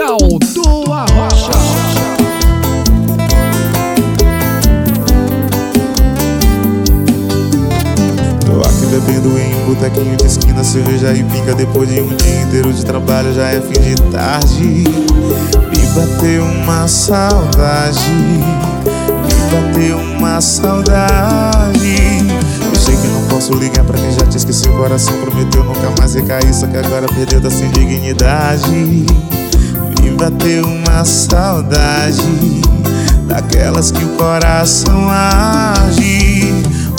Quintal do Arrocha. Tô aqui bebendo em um botequinho de esquina, cerveja e pica Depois de um dia inteiro de trabalho, já é fim de tarde. Me bateu uma saudade Me bateu uma saudade. Eu sei que não posso ligar pra quem já te esqueceu O coração prometeu nunca mais recair Só que agora perdeu da sem dignidade Me bateu uma saudade Daquelas que o coração age.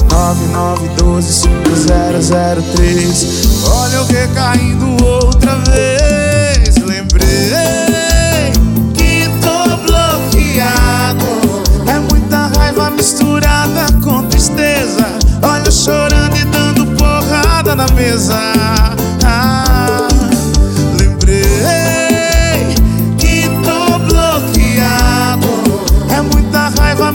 99125003 Olha eu recaindo outra vez. Lembrei que tô bloqueado. É muita raiva misturada com tristeza. Olha eu chorando e dando porrada na mesa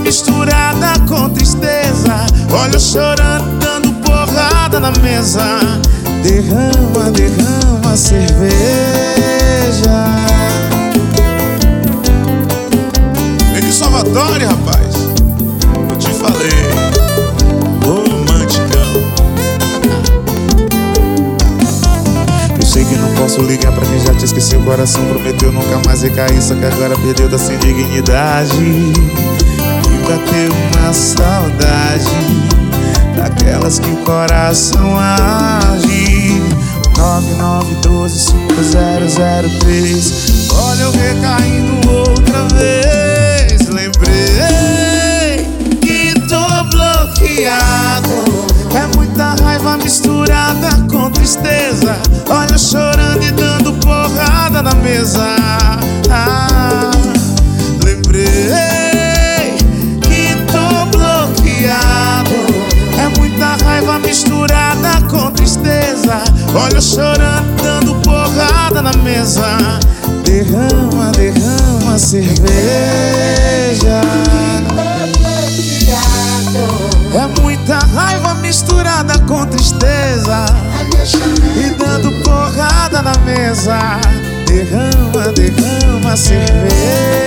misturada com tristeza. Olha chorando, dando porrada na mesa. Derrama, derrama cerveja. Vem de Salvador, rapaz. Eu te falei. Romanticão. Eu sei que não posso ligar pra quem já te esqueceu. O coração prometeu nunca mais recair. Só que agora perdeu da sem dignidade Que o coração age. 99125003 Olha eu recaindo outra vez. Lembrei que tô bloqueado. É muita raiva misturada com tristeza Olha chorando, dando porrada na mesa. Derrama, derrama cerveja. É muita raiva misturada com tristeza. E dando porrada na mesa. Derrama, derrama cerveja